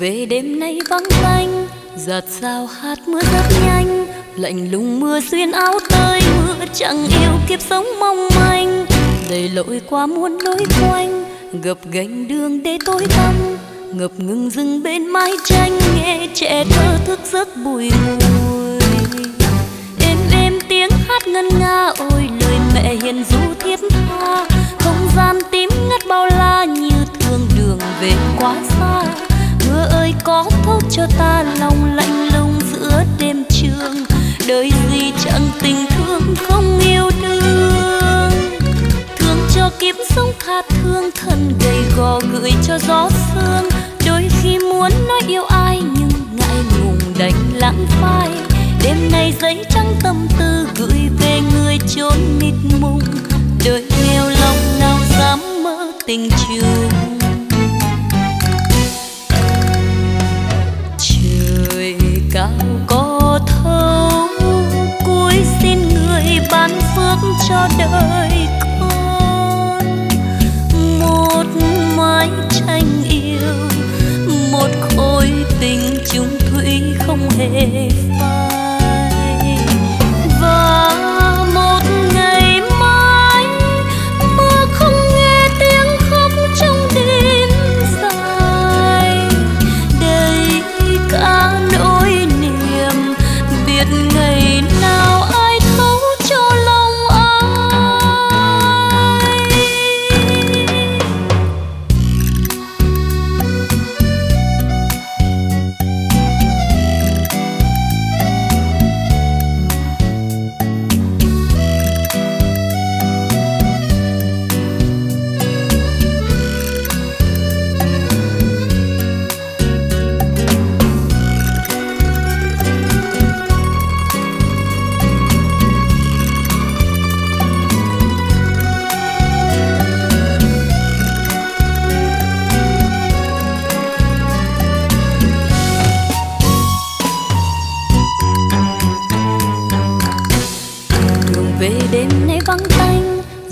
Về đêm nay vắng tanh giạt sao hát mưa rất nhanh. Lạnh lùng mưa xuyên áo tơi, mưa chẳng yêu kiếp sống mong manh. Đầy lội qua muôn lối quanh, gập gành đường để tối tăm. Ngập ngừng rừng bên mái tranh, nghe trẻ thơ thức giấc bùi ngùi. Êm êm tiếng hát ngân nga, ôi lời mẹ hiền du thiết tha. Không gian tím ngắt bao la như thương đường về quá xa có thốt cho ta lòng lạnh lùng giữa đêm trường. Đời gì chẳng tình thương, không yêu đương. Thương cho kiếp sống tha thương, thân gầy gò gửi cho gió sương. Đôi khi muốn nói yêu ai, nhưng ngại ngùng đành lãng phai. Đêm nay giấy trắng tâm tư gửi về người chốn mịt mùng. Đời nghèo lòng nào dám mơ tình trường.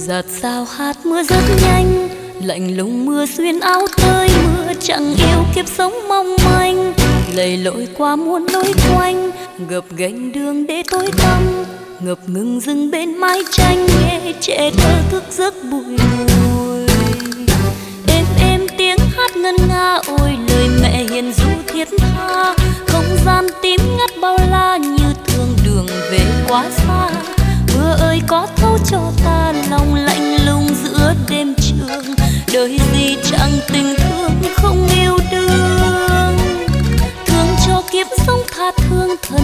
Giạt sao hát mưa rất nhanh, lạnh lùng mưa xuyên áo tơi, mưa chẳng yêu kiếp sống mong manh. Lầy lội qua muôn lối quanh, gập gành đường để tối tăm, ngập ngừng dừng bên mái tranh, nghe trẻ thơ thức giấc bụi mùi êm êm tiếng hát ngân nga, ôi lời mẹ hiền du thiết tha. Không gian tím ngắt bao la như thương đường về quá xa. Mưa ơi có thấu cho ta lòng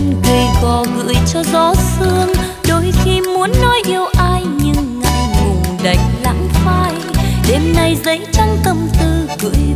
thân gầy gò gửi cho gió sương. Đôi khi muốn nói yêu ai nhưng ngại ngùng đành lãng phai. Đêm nay giấy trắng tâm tư gửi